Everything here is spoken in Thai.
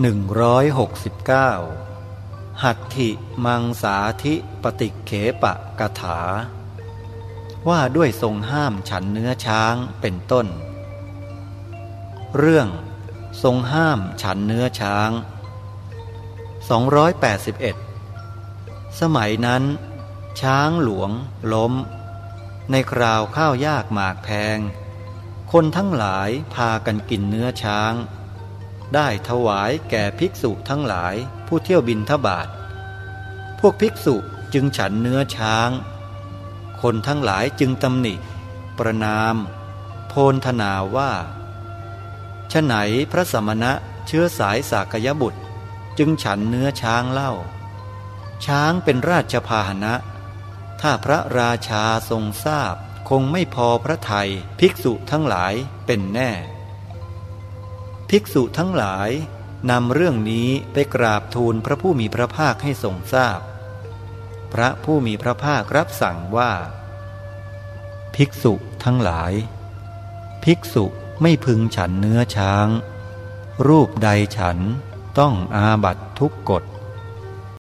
169 หัตถิมังสาธิปฏิเขปะกถา ว่าด้วยทรงห้ามฉันเนื้อช้างเป็นต้น เรื่อง ทรงห้ามฉันเนื้อช้าง 281 สมัยนั้น ช้างหลวง ล้ม ในคราวข้าวยากหมากแพง คนทั้งหลายพากันกินเนื้อช้าง ได้ถวายแก่ภิกษุทั้งหลายผู้เที่ยวบินทบาท พวกภิกษุจึงฉันเนื้อช้าง คนทั้งหลายจึงตำหนิ ประนาม โพนธนาว่าฉไหนพระสมณะเชื้อสายสากยบุตร จึงฉันเนื้อช้างเล่า ช้างเป็นราชพาหนะ ถ้าพระราชาทรงทราบคงไม่พอพระไทยภิกษุทั้งหลายเป็นแน่ ภิกษุทั้งหลายนำเรื่องนี้ไปกราบทูลพระผู้มีพระภาคให้ทรงทราบพพระผู้มีพระภาครับสั่งว่า ภิกษุทั้งหลาย ภิกษุไม่พึงฉันเนื้อช้าง รูปใดฉันต้องอาบัตทุกกฎ